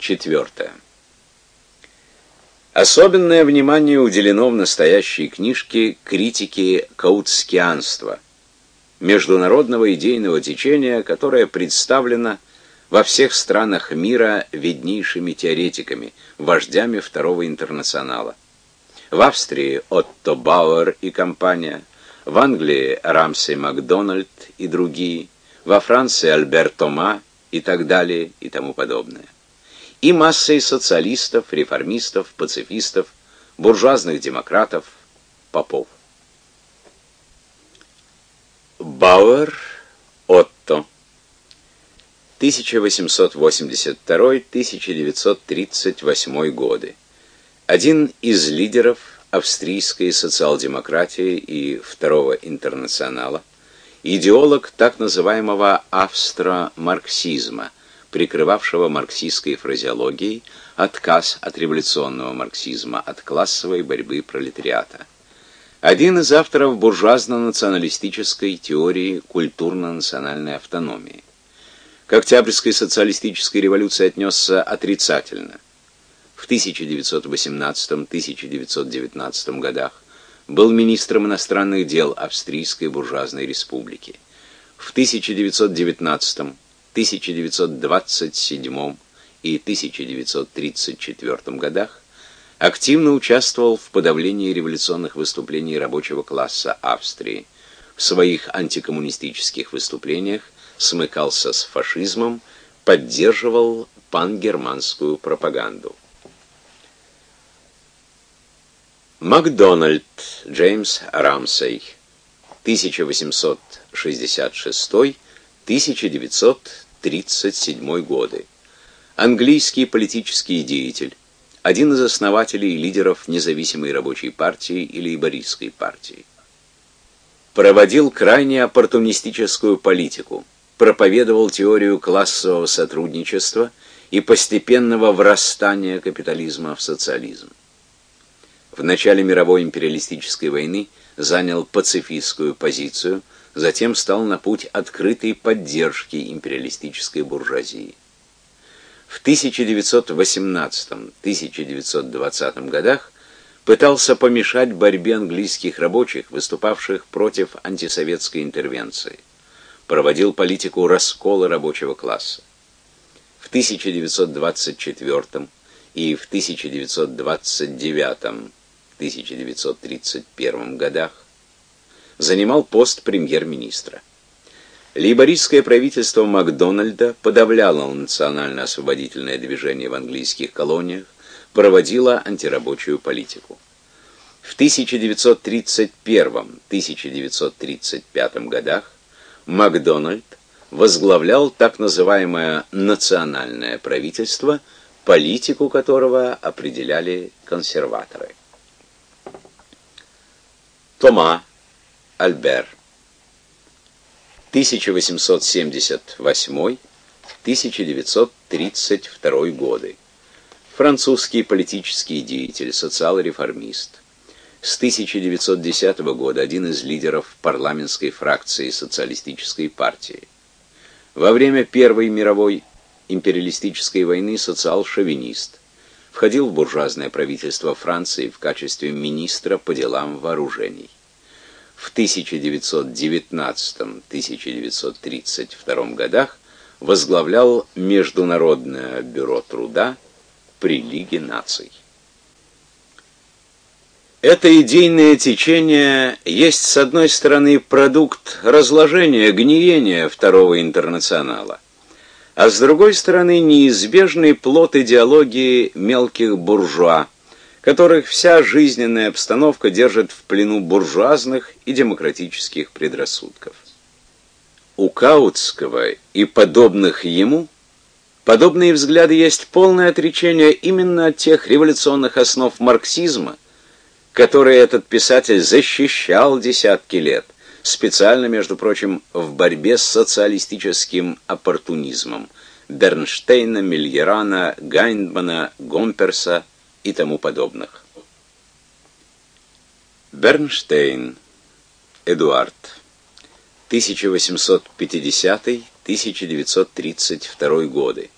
Четвертое. Особенное внимание уделено в настоящей книжке критике каутскианства, международного идейного течения, которое представлено во всех странах мира виднейшими теоретиками, вождями Второго интернационала. В Австрии Отто Бауэр и компания, в Англии Рамсей Макдональд и другие, во Франции Альберт Тома и так далее и тому подобное и массой социалистов, реформистов, пацифистов, буржуазных демократов, попов. Бауэр Отто 1882-1938 годы. Один из лидеров австрийской социал-демократии и Второго интернационала, идеолог так называемого австро-марксизма – прикрывавшего марксистской фразеологией отказ от революционного марксизма, от классовой борьбы пролетариата. Один из авторов буржуазно-националистической теории культурно-национальной автономии. К Октябрьской социалистической революции отнесся отрицательно. В 1918-1919 годах был министром иностранных дел Австрийской буржуазной республики. В 1919 1927 и 1934 годах активно участвовал в подавлении революционных выступлений рабочего класса Австрии. В своих антикоммунистических выступлениях смыкался с фашизмом, поддерживал пангерманскую пропаганду. Макдональд Джеймс Рамсей 1866 1937 годы. Английский политический деятель, один из основателей и лидеров независимой рабочей партии и лейбористской партии. Проводил крайне оппортунистическую политику, проповедовал теорию классового сотрудничества и постепенного врастания капитализма в социализм. В начале мировой империалистической войны занял пацифистскую позицию – затем стал на путь открытой поддержки империалистической буржуазии. В 1918-1920 годах пытался помешать борьбе английских рабочих, выступавших против антисоветской интервенции. Проводил политику раскола рабочего класса. В 1924 и в 1929-1931 годах занимал пост премьер-министра. Лейбористское правительство Макдональда подавляло национально-освободительное движение в английских колониях, проводило антирабочую политику. В 1931-1935 годах Макдональд возглавлял так называемое национальное правительство, политику которого определяли консерваторы. Тома Альбер 1878-1932 годы. Французский политический деятель, социал-реформист. С 1910 года один из лидеров парламентской фракции социалистической партии. Во время Первой мировой империалистической войны социал-шовинист. Входил в буржуазное правительство Франции в качестве министра по делам вооружений в 1919-1932 годах возглавлял Международное бюро труда при Лиге наций. Это идейное течение есть, с одной стороны, продукт разложения, гниения Второго интернационала, а с другой стороны, неизбежный плод идеологии мелких буржуа, которых вся жизненная обстановка держит в плену буржуазных и демократических предрассудков. У Каутского и подобных ему подобные взгляды есть полное отречение именно от тех революционных основ марксизма, которые этот писатель защищал десятки лет, специально, между прочим, в борьбе с социалистическим оппортунизмом Бернштейна, Мильерана, Гайндмана, Гомперса, и тому подобных. Бернштейн Эдуард 1850-1932 годы.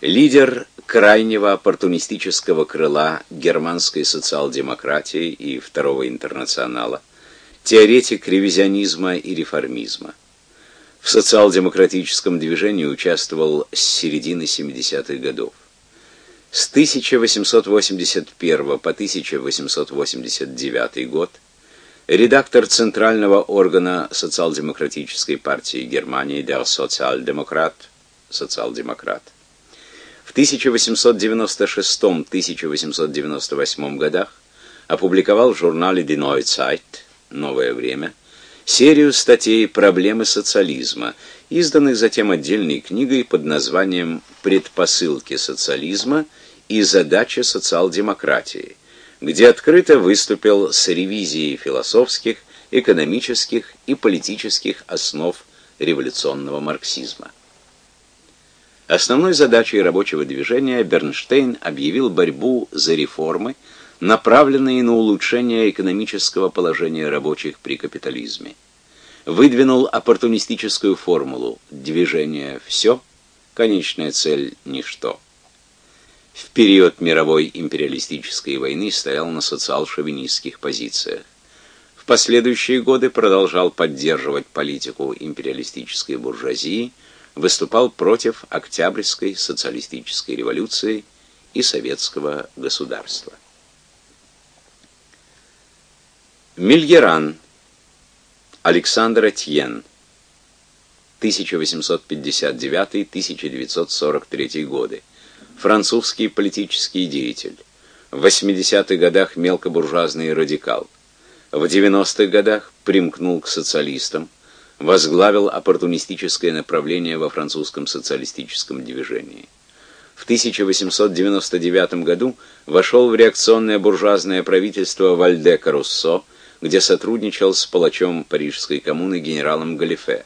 Лидер крайнего оппортунистического крыла германской социал-демократии и Второго интернационала, теоретик ревизионизма и реформизма. В социал-демократическом движении участвовал с середины 70-х годов. С 1881 по 1889 год редактор Центрального органа социал-демократической партии Германии Der Sozialdemokrat, социал-демократ. В 1896-1898 годах опубликовал в журнале Die Neue Zeit «Новое время» серию статей «Проблемы социализма», изданных затем отдельной книгой под названием «Предпосылки социализма и задачи социал-демократии», где открыто выступил с ревизией философских, экономических и политических основ революционного марксизма. Основной задачей рабочего движения Бернштейн объявил борьбу за реформы, направленные на улучшение экономического положения рабочих при капитализме. Выдвинул оппортунистическую формулу «движение – все, конечная цель – ничто». В период мировой империалистической войны стоял на социал-шовинистских позициях. В последующие годы продолжал поддерживать политику империалистической буржуазии – выступал против Октябрьской социалистической революции и советского государства. Мильеран Александр Этьен 1859-1943 годы. Французский политический деятель. В 80-х годах мелкобуржуазный радикал. В 90-х годах примкнул к социалистам возглавил оппортунистическое направление во французском социалистическом движении. В 1899 году вошел в реакционное буржуазное правительство Вальдека Руссо, где сотрудничал с палачом парижской коммуны генералом Галифе.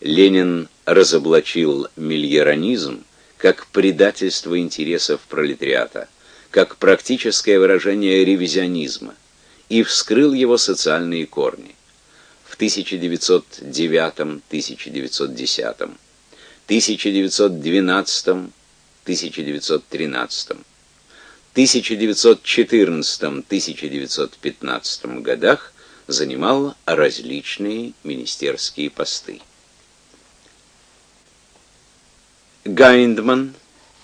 Ленин разоблачил мильеранизм как предательство интересов пролетариата, как практическое выражение ревизионизма и вскрыл его социальные корни в 1909, 1910, 1912, 1913, 1914, 1915 годах занимал различные министерские посты. Гайндман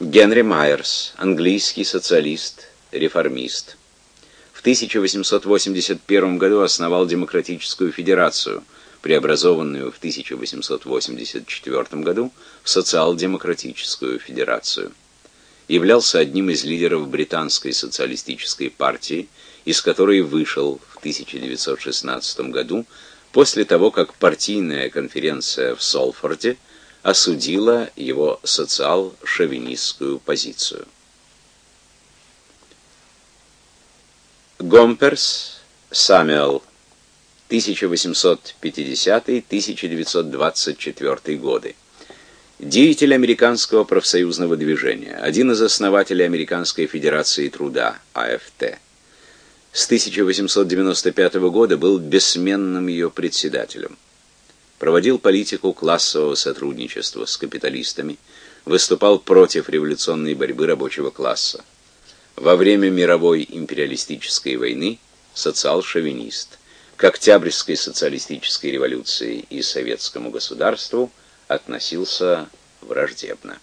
Генри Майерс, английский социалист, реформист. В 1881 году основал Демократическую Федерацию, преобразованную в 1884 году в Социал-демократическую Федерацию. Являлся одним из лидеров британской социалистической партии, из которой вышел в 1916 году после того, как партийная конференция в Солфорде осудила его социал-шовинистскую позицию. Гомперс Самюэл 1850-1924 годы. Деятель американского профсоюзного движения, один из основателей Американской Федерации Труда, АФТ. С 1895 года был бессменным ее председателем. Проводил политику классового сотрудничества с капиталистами, выступал против революционной борьбы рабочего класса. Во время мировой империалистической войны социал-шовинист. К Октябрьской социалистической революции и советскому государству относился враждебно.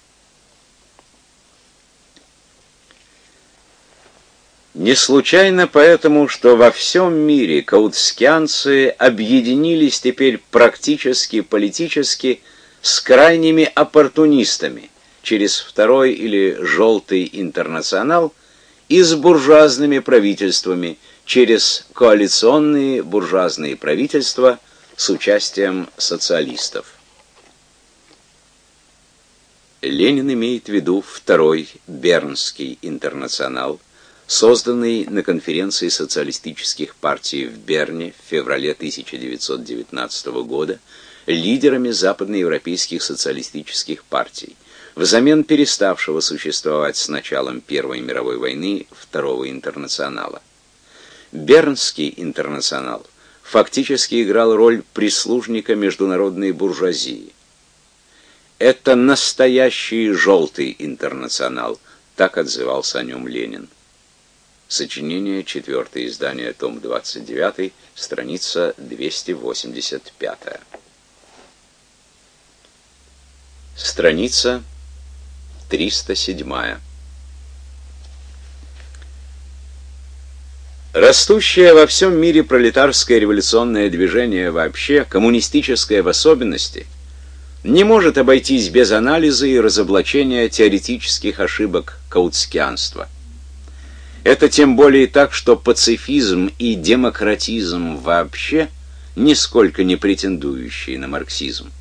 Не случайно поэтому, что во всем мире каутскианцы объединились теперь практически политически с крайними оппортунистами через второй или желтый интернационал – и с буржуазными правительствами через коалиционные буржуазные правительства с участием социалистов. Ленин имеет в виду второй Бернский интернационал, созданный на конференции социалистических партий в Берне в феврале 1919 года лидерами западноевропейских социалистических партий взамен переставшего существовать с началом Первой мировой войны Второго интернационала. Бернский интернационал фактически играл роль прислужника международной буржуазии. Это настоящий желтый интернационал, так отзывался о нем Ленин. Сочинение, четвертое издание, том 29, страница 285. Страница 307. Растущее во всем мире пролетарское революционное движение вообще, коммунистическое в особенности, не может обойтись без анализа и разоблачения теоретических ошибок каутскианства. Это тем более так, что пацифизм и демократизм вообще нисколько не претендующие на марксизм,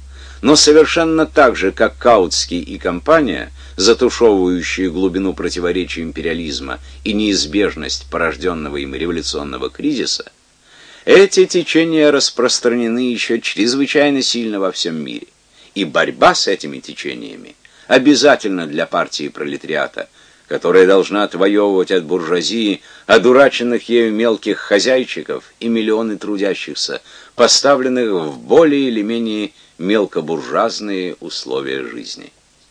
но совершенно так же, как Каутский и компания – затушевывающие глубину противоречий империализма и неизбежность порожденного им революционного кризиса, эти течения распространены еще чрезвычайно сильно во всем мире. И борьба с этими течениями обязательна для партии пролетариата, которая должна отвоевывать от буржуазии одураченных ею мелких хозяйчиков и миллионы трудящихся, поставленных в более или менее мелкобуржуазные условия жизни.